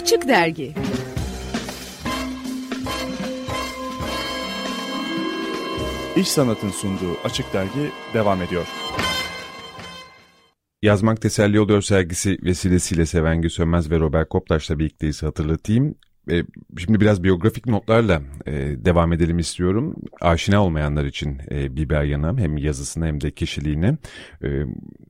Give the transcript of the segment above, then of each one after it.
Açık Dergi İş Sanat'ın sunduğu Açık Dergi devam ediyor. Yazmak Teselli Oluyor sergisi vesilesiyle Seven Sönmez ve Robert Koptaş'la birlikteyiz hatırlatayım. E, şimdi biraz biyografik notlarla e, devam edelim istiyorum. Aşina olmayanlar için e, Biber Yanam hem yazısına hem de kişiliğine. E,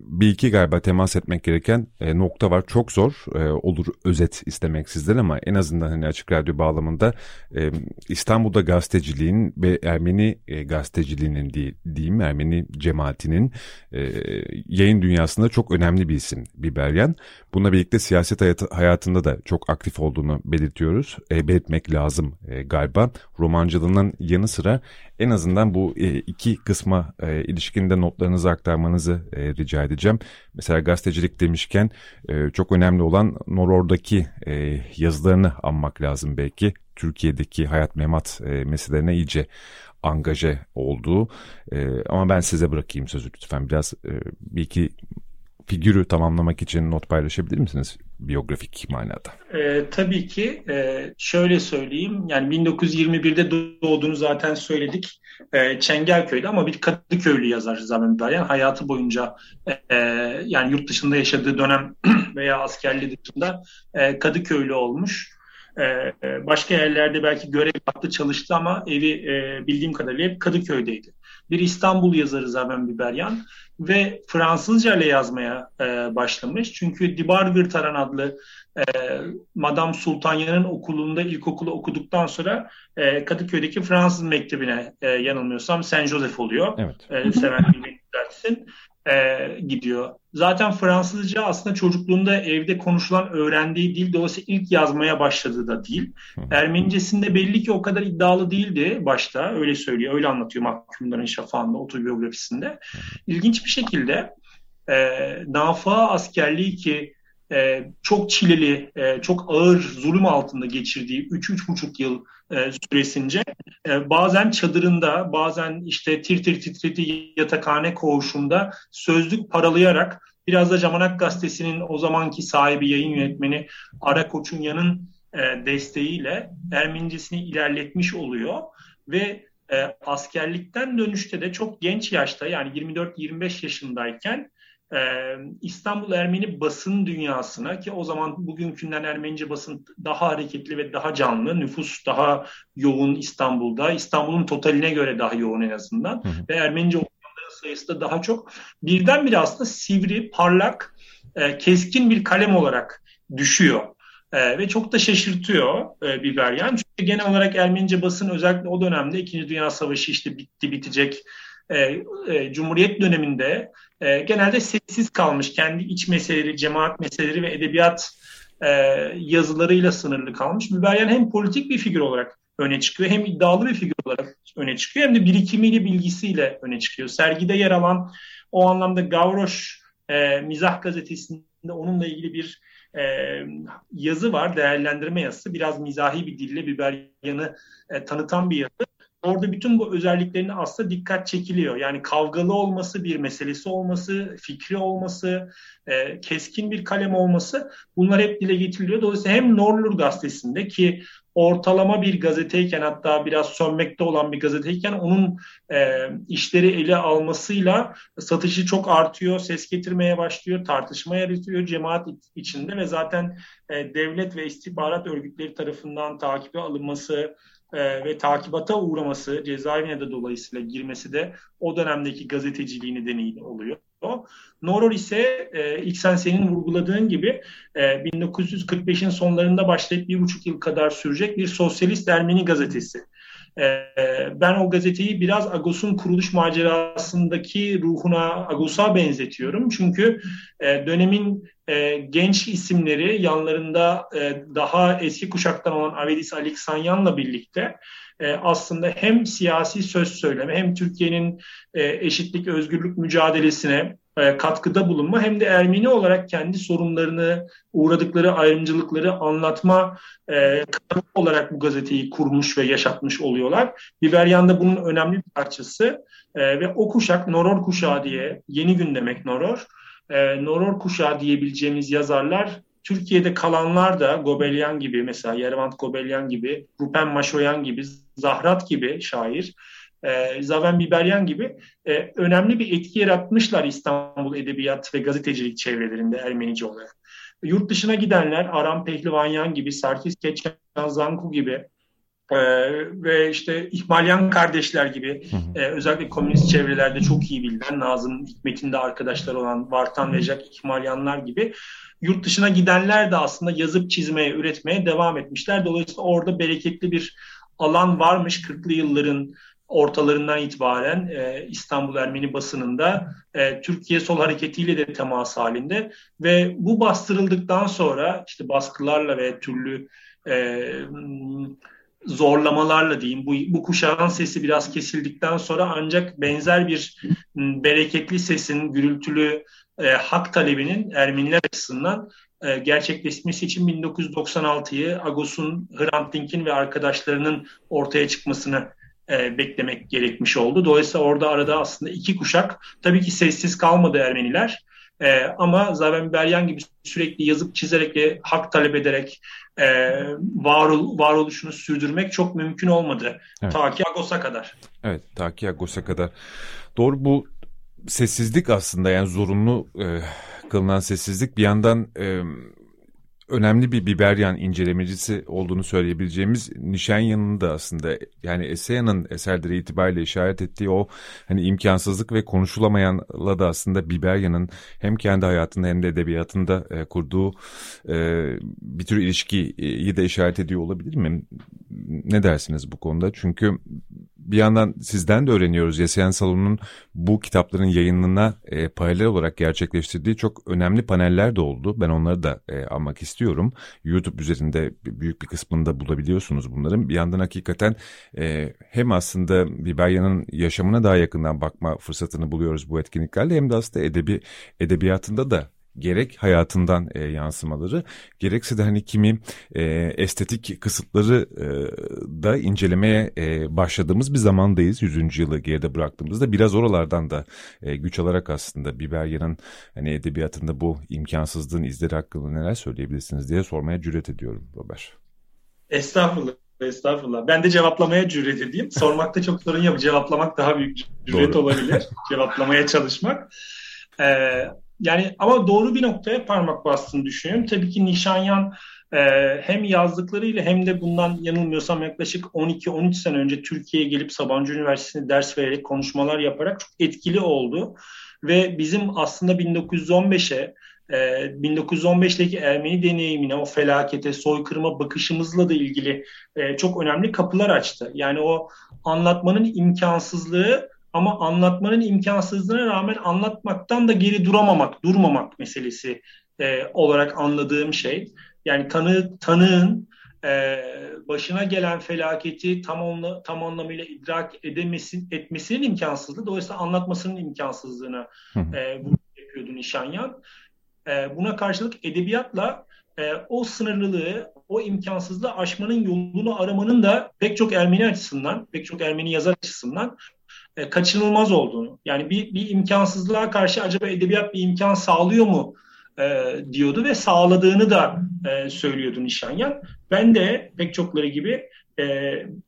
bir iki galiba temas etmek gereken e, nokta var. Çok zor e, olur özet istemek sizden ama en azından hani açık radyo bağlamında e, İstanbul'da gazeteciliğin ve Ermeni e, gazeteciliğinin diye, diyeyim Ermeni cemaatinin e, yayın dünyasında çok önemli bir isim Biberyan. Bununla birlikte siyaset hayatı, hayatında da çok aktif olduğunu belirtiyoruz. E, belirtmek lazım e, galiba. Romancılığının yanı sıra en azından bu e, iki kısma e, ilişkinde notlarınızı aktarmanızı e, rica edeceğim. Mesela gazetecilik demişken e, çok önemli olan Noror'daki e, yazılarını anmak lazım belki. Türkiye'deki hayat memat e, meselelerine iyice angaje olduğu. E, ama ben size bırakayım sözü lütfen biraz e, bir iki figürü tamamlamak için not paylaşabilir misiniz biyografik manada? E, tabii ki. E, şöyle söyleyeyim. Yani 1921'de doğduğunu zaten söyledik. E, Çengelköy'de ama bir Kadıköylü yazar Zamen Beryan. Hayatı boyunca e, yani yurt dışında yaşadığı dönem veya askerliği dışında e, Kadıköylü olmuş. E, e, başka yerlerde belki görev yaptı çalıştı ama evi e, bildiğim kadarıyla hep Kadıköy'deydi. Bir İstanbul yazarı Zamen Biberyan ve Fransızca ile yazmaya e, başlamış. Çünkü Dibar Gırtaran adlı e, Madame Sultanya'nın okulunda ilkokulu okuduktan sonra e, Kadıköy'deki Fransız mektebine e, yanılmıyorsam Saint Joseph oluyor. Evet. E, seven dersin e, gidiyor. Zaten Fransızca aslında çocukluğunda evde konuşulan öğrendiği dil dolayısıyla ilk yazmaya başladığı da dil. Ermenicesinde belli ki o kadar iddialı değildi başta öyle söylüyor öyle anlatıyor Mahkumların Şafağı'nda otobiyografisinde. İlginç bir şekilde e, Nafa askerliği ki e, çok çileli, e, çok ağır zulüm altında geçirdiği 3-3,5 yıl e, süresince e, bazen çadırında, bazen işte tir tir titrediği yatakhane koğuşunda sözlük paralayarak biraz da Camanak Gazetesi'nin o zamanki sahibi yayın yönetmeni Ara Koçunya'nın e, desteğiyle Ermenicesini ilerletmiş oluyor ve e, askerlikten dönüşte de çok genç yaşta yani 24-25 yaşındayken ee, İstanbul Ermeni basın dünyasına ki o zaman bugünkünden Ermenice basın daha hareketli ve daha canlı, nüfus daha yoğun İstanbul'da, İstanbul'un totaline göre daha yoğun en azından hı hı. ve Ermenice okuyanların sayısı da daha çok. Birdenbire aslında sivri, parlak, e, keskin bir kalem olarak düşüyor. E, ve çok da şaşırtıyor e, Biberyan. Çünkü genel olarak Ermenice basın özellikle o dönemde İkinci Dünya Savaşı işte bitti bitecek e, e, Cumhuriyet döneminde e, genelde sessiz kalmış. Kendi iç meseleleri, cemaat meseleleri ve edebiyat yazılarıyla sınırlı kalmış. Müberyan hem politik bir figür olarak öne çıkıyor hem iddialı bir figür olarak öne çıkıyor hem de birikimiyle bilgisiyle öne çıkıyor. Sergide yer alan o anlamda Gavroş e, Mizah Gazetesi'nde onunla ilgili bir e, yazı var, değerlendirme yazısı. Biraz mizahi bir dille Biberyan'ı e, tanıtan bir yazı orada bütün bu özelliklerini aslında dikkat çekiliyor. Yani kavgalı olması, bir meselesi olması, fikri olması, e, keskin bir kalem olması bunlar hep dile getiriliyor. Dolayısıyla hem Norlur gazetesinde ki ortalama bir gazeteyken hatta biraz sönmekte olan bir gazeteyken onun e, işleri ele almasıyla satışı çok artıyor, ses getirmeye başlıyor, tartışma yaratıyor cemaat içinde ve zaten e, devlet ve istihbarat örgütleri tarafından takibe alınması, e, ve takibata uğraması, cezaevine de dolayısıyla girmesi de o dönemdeki gazeteciliği nedeniyle oluyor. Noror ise e, İksen senin vurguladığın gibi e, 1945'in sonlarında başlayıp bir buçuk yıl kadar sürecek bir sosyalist Ermeni gazetesi. E, ben o gazeteyi biraz Agos'un kuruluş macerasındaki ruhuna, Agos'a benzetiyorum. Çünkü e, dönemin e, genç isimleri yanlarında e, daha eski kuşaktan olan Avedis Aleksanyan'la birlikte aslında hem siyasi söz söyleme hem Türkiye'nin eşitlik özgürlük mücadelesine katkıda bulunma hem de Ermeni olarak kendi sorunlarını, uğradıkları ayrımcılıkları anlatma e, olarak bu gazeteyi kurmuş ve yaşatmış oluyorlar. Biberyan da bunun önemli bir parçası. E, ve o kuşak Noror kuşağı diye yeni gün demek Noror. E, Noror kuşağı diyebileceğimiz yazarlar Türkiye'de kalanlar da Gobelyan gibi mesela Yervant Gobelyan gibi, Rupen Maşoyan gibi, Zahrat gibi şair, e, Zaven Biberyan gibi e, önemli bir etki yaratmışlar İstanbul Edebiyat ve Gazetecilik çevrelerinde Ermenice olarak. Yurt dışına gidenler Aram Pehlivanyan gibi, Sarkis Keçan Zanku gibi ee, ve işte İhmalyan kardeşler gibi e, özellikle komünist çevrelerde çok iyi bilinen Nazım Hikmet'in de arkadaşlar olan Vartan ve Jack İhmalyanlar gibi yurt dışına gidenler de aslında yazıp çizmeye, üretmeye devam etmişler. Dolayısıyla orada bereketli bir alan varmış 40'lı yılların ortalarından itibaren e, İstanbul Ermeni basınında e, Türkiye Sol Hareketi'yle de temas halinde ve bu bastırıldıktan sonra işte baskılarla ve türlü e, zorlamalarla diyeyim bu, bu kuşağın sesi biraz kesildikten sonra ancak benzer bir bereketli sesin gürültülü e, hak talebinin Ermeniler açısından e, gerçekleşmesi için 1996'yı Agos'un, Hrant Dink'in ve arkadaşlarının ortaya çıkmasını e, beklemek gerekmiş oldu. Dolayısıyla orada arada aslında iki kuşak tabii ki sessiz kalmadı Ermeniler. E, ama Zaven Beryan gibi sürekli yazıp çizerek ve hak talep ederek e, varol, varoluşunu sürdürmek çok mümkün olmadı. Evet. Ta ki Agos'a kadar. Evet, ta ki Agos'a kadar. Doğru bu sessizlik aslında yani zorunlu e, kılınan sessizlik bir yandan e, önemli bir Biberyan incelemecisi olduğunu söyleyebileceğimiz Nişanyan'ın da aslında yani Eseyan'ın eserleri itibariyle işaret ettiği o hani imkansızlık ve konuşulamayanla da aslında Biberyan'ın hem kendi hayatında hem de edebiyatında e, kurduğu e, bir tür ilişkiyi de işaret ediyor olabilir mi? Ne dersiniz bu konuda? Çünkü bir yandan sizden de öğreniyoruz. Yasayan Salon'un bu kitapların yayınına e, paralel olarak gerçekleştirdiği çok önemli paneller de oldu. Ben onları da e, almak istiyorum. YouTube üzerinde büyük bir kısmında bulabiliyorsunuz bunların. Bir yandan hakikaten e, hem aslında Biberya'nın yaşamına daha yakından bakma fırsatını buluyoruz bu etkinliklerle hem de aslında edebi edebiyatında da gerek hayatından e, yansımaları gerekse de hani kimi e, estetik kısıtları e, da incelemeye e, başladığımız bir zamandayız. 100. yılı geride bıraktığımızda biraz oralardan da e, güç alarak aslında Biberya'nın hani edebiyatında bu imkansızlığın izleri hakkında neler söyleyebilirsiniz diye sormaya cüret ediyorum Robert. Estağfurullah. Estağfurullah. Ben de cevaplamaya cüret edeyim. Sormakta çok sorun yok. Cevaplamak daha büyük cüret olabilir. Cevaplamaya çalışmak. Ee, yani ama doğru bir noktaya parmak bastığını düşünüyorum. Tabii ki Nişanyan e, hem yazdıklarıyla hem de bundan yanılmıyorsam yaklaşık 12-13 sene önce Türkiye'ye gelip Sabancı Üniversitesi'nde ders vererek konuşmalar yaparak çok etkili oldu. Ve bizim aslında 1915'e 1915'teki Ermeni deneyimine, o felakete, soykırıma bakışımızla da ilgili e, çok önemli kapılar açtı. Yani o anlatmanın imkansızlığı ama anlatmanın imkansızlığına rağmen anlatmaktan da geri duramamak, durmamak meselesi e, olarak anladığım şey. Yani tanı, tanığın e, başına gelen felaketi tam, onla, tam anlamıyla idrak edemesin, etmesinin imkansızlığı, dolayısıyla anlatmasının imkansızlığına e, yapıyordu Nişanyan. E, buna karşılık edebiyatla e, o sınırlılığı, o imkansızlığı aşmanın yolunu aramanın da pek çok Ermeni açısından, pek çok Ermeni yazar açısından e, kaçınılmaz olduğunu. Yani bir, bir imkansızlığa karşı acaba edebiyat bir imkan sağlıyor mu e, diyordu ve sağladığını da e, söylüyordu Nişanyan. Ben de pek çokları gibi e,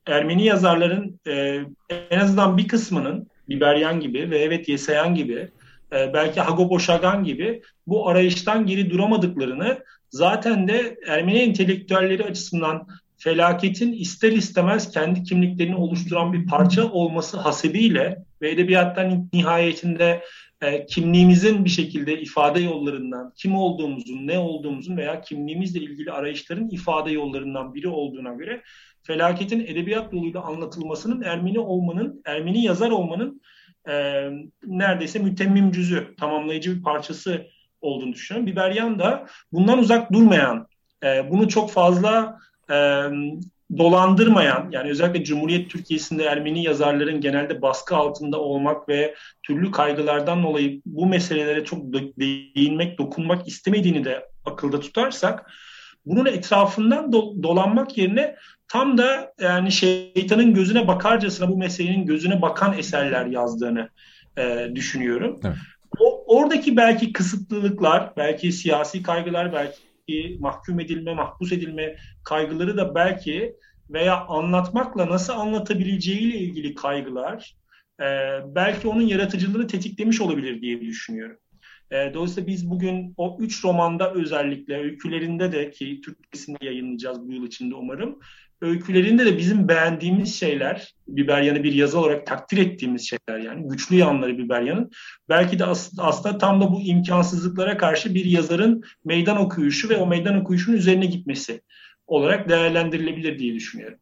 Ermeni yazarların e, en azından bir kısmının Biberyan gibi ve evet Yesayan gibi e, belki Hago Boşagan gibi bu arayıştan geri duramadıklarını zaten de Ermeni entelektüelleri açısından felaketin ister istemez kendi kimliklerini oluşturan bir parça olması hasebiyle ve edebiyattan nihayetinde e, kimliğimizin bir şekilde ifade yollarından, kim olduğumuzun, ne olduğumuzun veya kimliğimizle ilgili arayışların ifade yollarından biri olduğuna göre felaketin edebiyat yoluyla anlatılmasının Ermeni olmanın, Ermeni yazar olmanın e, neredeyse mütemmim cüzü, tamamlayıcı bir parçası olduğunu düşünüyorum. Biberyan da bundan uzak durmayan, e, bunu çok fazla e, dolandırmayan yani özellikle Cumhuriyet Türkiye'sinde Ermeni yazarların genelde baskı altında olmak ve türlü kaygılardan dolayı bu meselelere çok değinmek, dokunmak istemediğini de akılda tutarsak bunun etrafından do- dolanmak yerine tam da yani şeytanın gözüne bakarcasına bu meselenin gözüne bakan eserler yazdığını e, düşünüyorum. Evet. O, oradaki belki kısıtlılıklar, belki siyasi kaygılar, belki belki mahkum edilme, mahpus edilme kaygıları da belki veya anlatmakla nasıl anlatabileceğiyle ilgili kaygılar e, belki onun yaratıcılığını tetiklemiş olabilir diye düşünüyorum. E, dolayısıyla biz bugün o üç romanda özellikle öykülerinde de ki Türkçesini yayınlayacağız bu yıl içinde umarım. Öykülerinde de bizim beğendiğimiz şeyler, Biberyan'ı bir yazı olarak takdir ettiğimiz şeyler yani güçlü yanları Biberyan'ın belki de as- aslında tam da bu imkansızlıklara karşı bir yazarın meydan okuyuşu ve o meydan okuyuşun üzerine gitmesi olarak değerlendirilebilir diye düşünüyorum.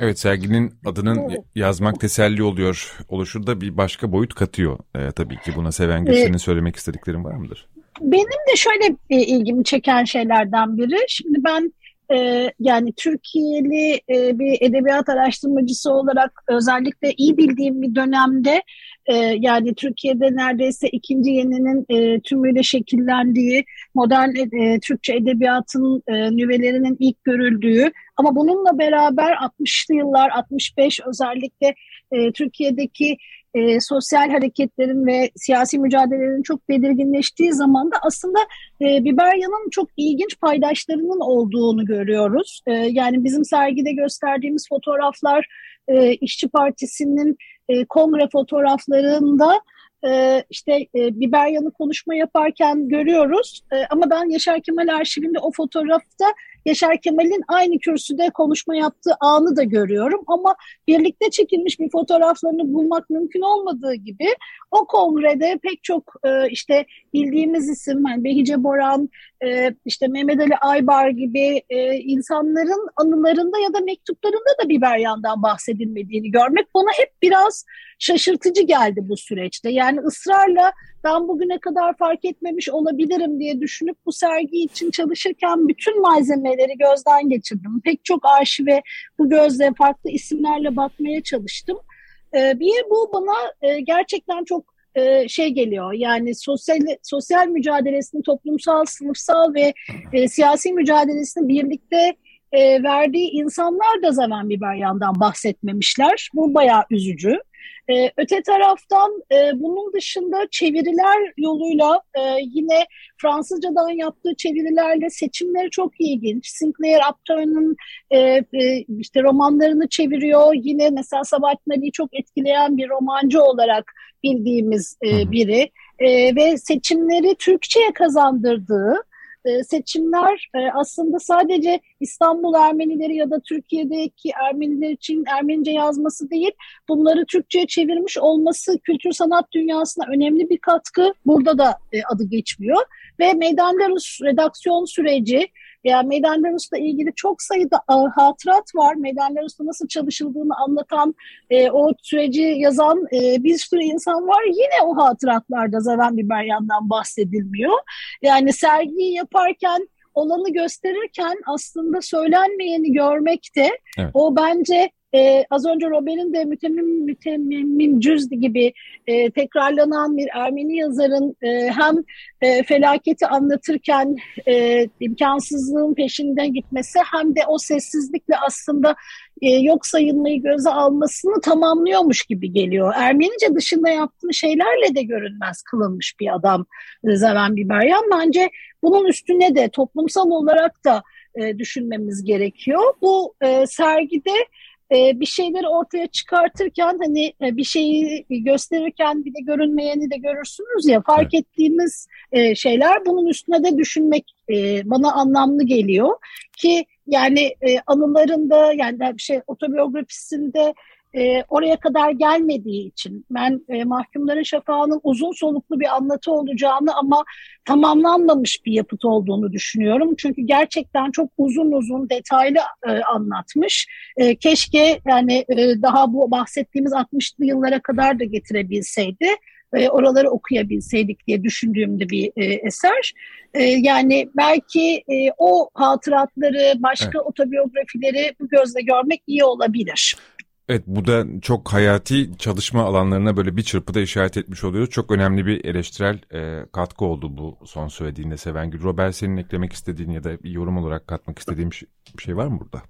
Evet serginin adının yazmak teselli oluyor oluşu da bir başka boyut katıyor. Ee, tabii ki buna seven Gülsen'in söylemek istediklerin var mıdır? Benim de şöyle ilgimi çeken şeylerden biri. Şimdi ben e, yani Türkiye'li e, bir edebiyat araştırmacısı olarak özellikle iyi bildiğim bir dönemde e, yani Türkiye'de neredeyse ikinci yeninin e, tümüyle şekillendiği modern e, Türkçe edebiyatın e, nüvelerinin ilk görüldüğü ama bununla beraber 60'lı yıllar 65 özellikle e, Türkiye'deki e, sosyal hareketlerin ve siyasi mücadelelerin çok belirginleştiği zaman da aslında e, Biberya'nın çok ilginç paydaşlarının olduğunu görüyoruz. E, yani bizim sergide gösterdiğimiz fotoğraflar e, İşçi Partisi'nin e, kongre fotoğraflarında e, işte e, Biberyan'ı konuşma yaparken görüyoruz. E, ama ben Yaşar Kemal arşivinde o fotoğrafta Yaşar Kemal'in aynı kürsüde konuşma yaptığı anı da görüyorum. Ama birlikte çekilmiş bir fotoğraflarını bulmak mümkün olmadığı gibi o kongrede pek çok e, işte bildiğimiz isim yani Behice Boran, e, işte Mehmet Ali Aybar gibi e, insanların anılarında ya da mektuplarında da Biberyan'dan bahsedilmediğini görmek bana hep biraz şaşırtıcı geldi bu süreçte. Yani ısrarla ben bugüne kadar fark etmemiş olabilirim diye düşünüp bu sergi için çalışırken bütün malzemeleri gözden geçirdim. Pek çok arşive bu gözle farklı isimlerle bakmaya çalıştım. Ee, bir bu bana e, gerçekten çok e, şey geliyor yani sosyal sosyal mücadelesini toplumsal, sınıfsal ve e, siyasi mücadelesini birlikte e, verdiği insanlar da zaman Biberyan'dan bahsetmemişler. Bu bayağı üzücü. E, öte taraftan e, bunun dışında çeviriler yoluyla e, yine Fransızcadan yaptığı çevirilerle seçimleri çok ilginç. Sinclair Upturn'un e, e, işte romanlarını çeviriyor. Yine mesela Sabahattin Ali'yi çok etkileyen bir romancı olarak bildiğimiz e, biri. E, ve seçimleri Türkçe'ye kazandırdığı e, seçimler e, aslında sadece İstanbul Ermenileri ya da Türkiye'deki Ermeniler için Ermenice yazması değil, bunları Türkçe'ye çevirmiş olması kültür sanat dünyasına önemli bir katkı. Burada da e, adı geçmiyor. Ve Meydan redaksiyon süreci yani Meydan Larus'la ilgili çok sayıda hatırat var. Meydan Larus'ta nasıl çalışıldığını anlatan, e, o süreci yazan e, bir sürü insan var. Yine o hatıratlarda Zaven Biberyan'dan bahsedilmiyor. Yani sergiyi yaparken olanı gösterirken aslında söylenmeyeni görmekte evet. o bence ee, az önce Robert'in de mütemmim mütemmim cüzdi gibi e, tekrarlanan bir Ermeni yazarın e, hem e, felaketi anlatırken e, imkansızlığın peşinden gitmesi hem de o sessizlikle aslında e, yok sayılmayı göze almasını tamamlıyormuş gibi geliyor. Ermenice dışında yaptığı şeylerle de görünmez kılınmış bir adam e, Zeven Biberyan. Bence bunun üstüne de toplumsal olarak da e, düşünmemiz gerekiyor. Bu e, sergide e, bir şeyleri ortaya çıkartırken hani e, bir şeyi gösterirken bir de görünmeyeni de görürsünüz ya fark evet. ettiğimiz e, şeyler bunun üstüne de düşünmek e, bana anlamlı geliyor ki yani e, anılarında yani bir şey otobiyografisinde e, oraya kadar gelmediği için ben e, Mahkumların Şafağı'nın uzun soluklu bir anlatı olacağını ama tamamlanmamış bir yapıt olduğunu düşünüyorum. Çünkü gerçekten çok uzun uzun detaylı e, anlatmış. E, keşke yani e, daha bu bahsettiğimiz 60'lı yıllara kadar da getirebilseydi e, oraları okuyabilseydik diye düşündüğümde bir e, eser. E, yani belki e, o hatıratları, başka evet. otobiyografileri bu gözle görmek iyi olabilir. Evet bu da çok hayati çalışma alanlarına böyle bir çırpıda işaret etmiş oluyoruz. Çok önemli bir eleştirel e, katkı oldu bu son söylediğinde Sevengül. Robert senin eklemek istediğin ya da bir yorum olarak katmak şey, bir şey var mı burada?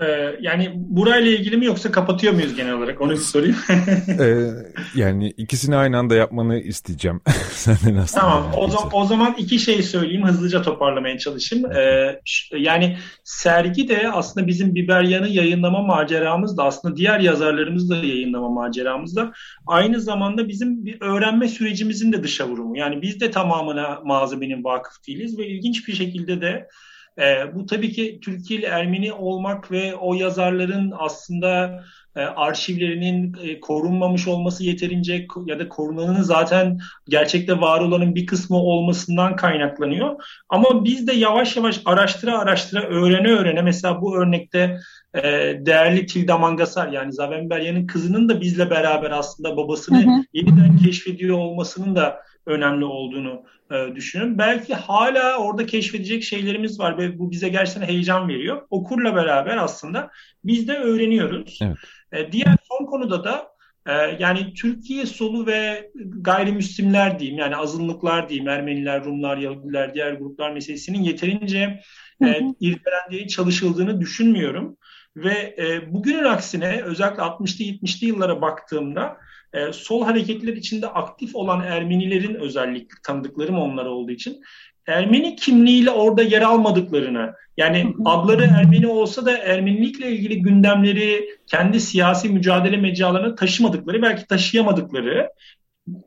Ee, yani burayla ilgili mi yoksa kapatıyor muyuz genel olarak? Onu sorayım. ee, yani ikisini aynı anda yapmanı isteyeceğim. Senden aslında. Tamam. O, zaman, o zaman iki şey söyleyeyim. Hızlıca toparlamaya çalışayım. Ee, yani sergi de aslında bizim Biberyan'ı yayınlama maceramız da aslında diğer yazarlarımız da yayınlama maceramız da aynı zamanda bizim bir öğrenme sürecimizin de dışa vurumu. Yani biz de tamamına malzemenin vakıf değiliz ve ilginç bir şekilde de e, bu tabii ki Türkiye'li Ermeni olmak ve o yazarların aslında e, arşivlerinin e, korunmamış olması yeterince ya da korunanın zaten gerçekte var olanın bir kısmı olmasından kaynaklanıyor. Ama biz de yavaş yavaş araştıra araştıra öğrene öğrene mesela bu örnekte e, değerli Tilda Mangasar yani Zaven Berya'nın kızının da bizle beraber aslında babasını hı hı. yeniden keşfediyor olmasının da önemli olduğunu e, düşünüyorum. Belki hala orada keşfedecek şeylerimiz var ve bu bize gerçekten heyecan veriyor. Okurla beraber aslında biz de öğreniyoruz. Evet. E, diğer son konuda da e, yani Türkiye solu ve gayrimüslimler diyeyim yani azınlıklar diyeyim Ermeniler, Rumlar, Yahudiler, diğer gruplar meselesinin yeterince e, irdelendiği, çalışıldığını düşünmüyorum. Ve e, bugünün aksine özellikle 60'lı 70'li yıllara baktığımda e, sol hareketler içinde aktif olan Ermenilerin özellikle tanıdıklarım onlar olduğu için Ermeni kimliğiyle orada yer almadıklarını yani adları Ermeni olsa da Ermenilikle ilgili gündemleri kendi siyasi mücadele mecralarına taşımadıkları belki taşıyamadıkları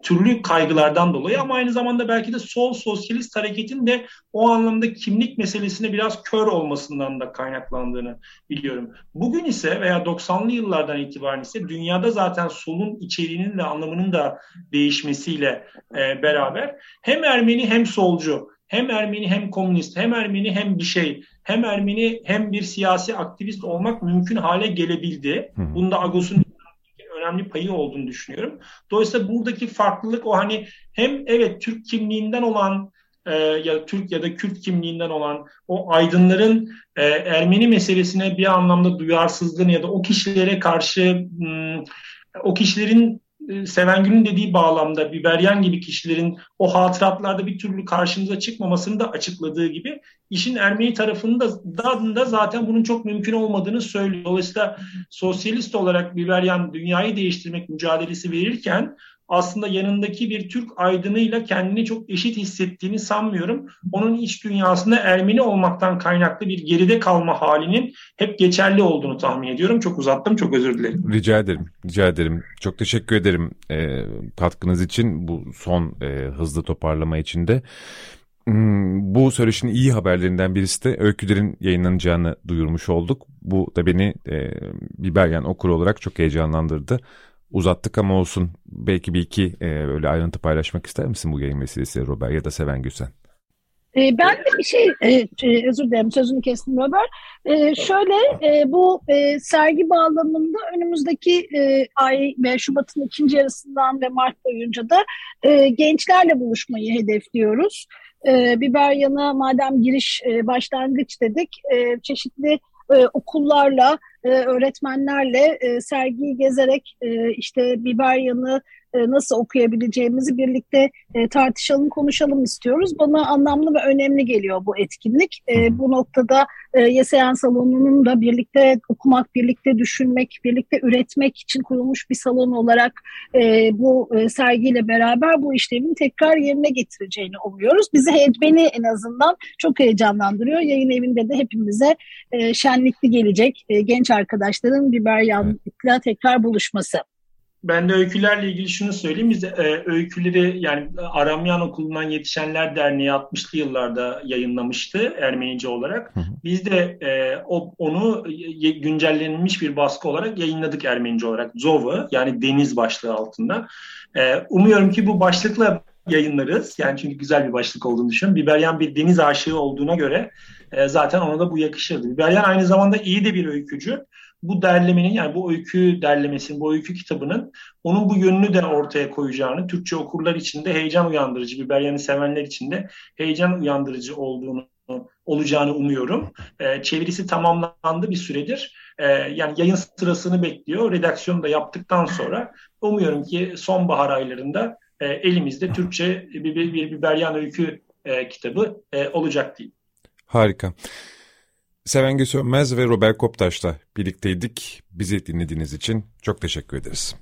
türlü kaygılardan dolayı ama aynı zamanda belki de sol sosyalist hareketin de o anlamda kimlik meselesine biraz kör olmasından da kaynaklandığını biliyorum. Bugün ise veya 90'lı yıllardan itibaren ise dünyada zaten solun içeriğinin ve anlamının da değişmesiyle e, beraber hem Ermeni hem solcu hem Ermeni hem komünist, hem Ermeni hem bir şey, hem Ermeni hem bir siyasi aktivist olmak mümkün hale gelebildi. Bunda Agos'un önemli payı olduğunu düşünüyorum. Dolayısıyla buradaki farklılık o hani hem evet Türk kimliğinden olan e, ya Türk ya da Kürt kimliğinden olan o aydınların e, Ermeni meselesine bir anlamda duyarsızlığını ya da o kişilere karşı m, o kişilerin Sevengül'ün dediği bağlamda Biberyan gibi kişilerin o hatıratlarda bir türlü karşımıza çıkmamasını da açıkladığı gibi işin Ermeni tarafında da, da zaten bunun çok mümkün olmadığını söylüyor. Dolayısıyla sosyalist olarak Biberyan dünyayı değiştirmek mücadelesi verirken aslında yanındaki bir Türk aydınıyla kendini çok eşit hissettiğini sanmıyorum. Onun iç dünyasında Ermeni olmaktan kaynaklı bir geride kalma halinin hep geçerli olduğunu tahmin ediyorum. Çok uzattım, çok özür dilerim. Rica ederim, rica ederim. Çok teşekkür ederim e, katkınız için, bu son e, hızlı toparlama için de. Hmm, bu söyleşinin iyi haberlerinden birisi de öykülerin yayınlanacağını duyurmuş olduk. Bu da beni e, Biberyan okur olarak çok heyecanlandırdı uzattık ama olsun. Belki bir iki e, öyle ayrıntı paylaşmak ister misin bu yayın meselesi Robert ya da Seven Gülsen? E, ben de bir şey, e, e, özür dilerim sözünü kestim Robert. E, şöyle e, bu e, sergi bağlamında önümüzdeki e, ay ve Şubat'ın ikinci yarısından ve Mart boyunca da e, gençlerle buluşmayı hedefliyoruz. E, Biberyan'a madem giriş e, başlangıç dedik, e, çeşitli e, okullarla, e, öğretmenlerle e, sergiyi gezerek e, işte Biberyan'ı e, nasıl okuyabileceğimizi birlikte e, tartışalım, konuşalım istiyoruz. Bana anlamlı ve önemli geliyor bu etkinlik. E, bu noktada e, Yeseyan Salonu'nun da birlikte okumak, birlikte düşünmek, birlikte üretmek için kurulmuş bir salon olarak e, bu e, sergiyle beraber bu işlemin tekrar yerine getireceğini umuyoruz. Bizi beni en azından çok heyecanlandırıyor. Yayın evinde de hepimize e, şenlikli gelecek e, genç arkadaşların biber yanlıkla tekrar buluşması. Ben de öykülerle ilgili şunu söyleyeyim. Biz e, öyküleri yani Aramyan Okulu'ndan Yetişenler Derneği 60'lı yıllarda yayınlamıştı Ermenice olarak. Biz de e, o, onu güncellenmiş bir baskı olarak yayınladık Ermenice olarak. Zova yani deniz başlığı altında. E, umuyorum ki bu başlıkla yayınlarız. Yani çünkü güzel bir başlık olduğunu düşünüyorum. Biberyan bir deniz aşığı olduğuna göre e, zaten ona da bu yakışırdı. Biberyan aynı zamanda iyi de bir öykücü bu derlemenin yani bu öykü derlemesinin, bu öykü kitabının onun bu yönünü de ortaya koyacağını, Türkçe okurlar için de heyecan uyandırıcı, Biberyan'ı sevenler için de heyecan uyandırıcı olduğunu olacağını umuyorum. E, çevirisi tamamlandı bir süredir. E, yani yayın sırasını bekliyor. Redaksiyonu da yaptıktan sonra umuyorum ki sonbahar aylarında e, elimizde Türkçe bir, bir, bir Biberyan öykü e, kitabı e, olacak diyeyim. Harika. Sevenge Sönmez ve Robert Koptaş'la birlikteydik. Bizi dinlediğiniz için çok teşekkür ederiz.